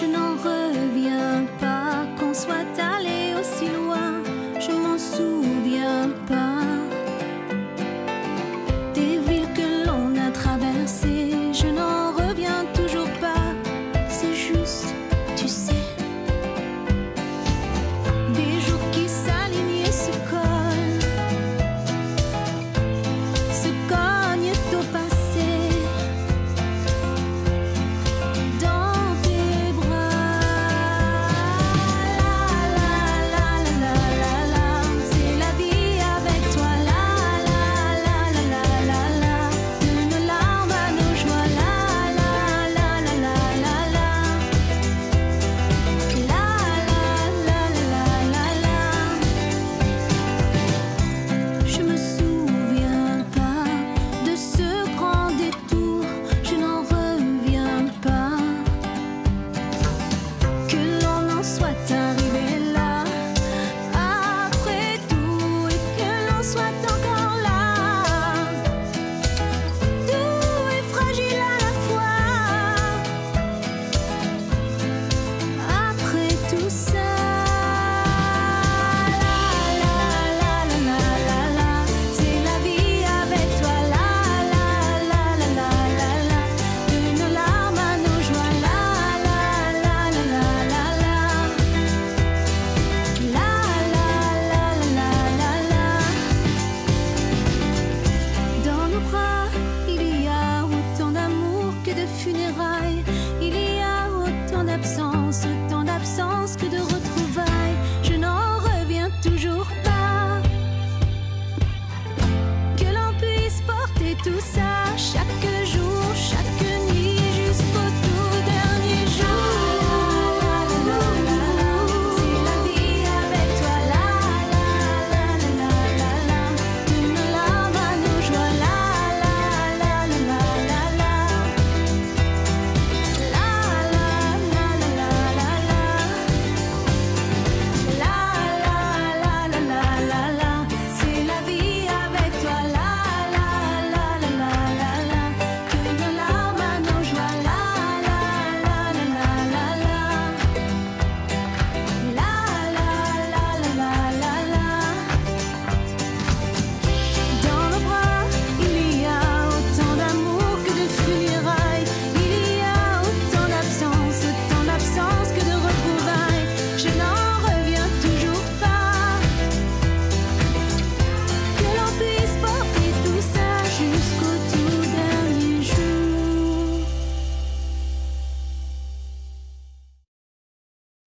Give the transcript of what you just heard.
optional.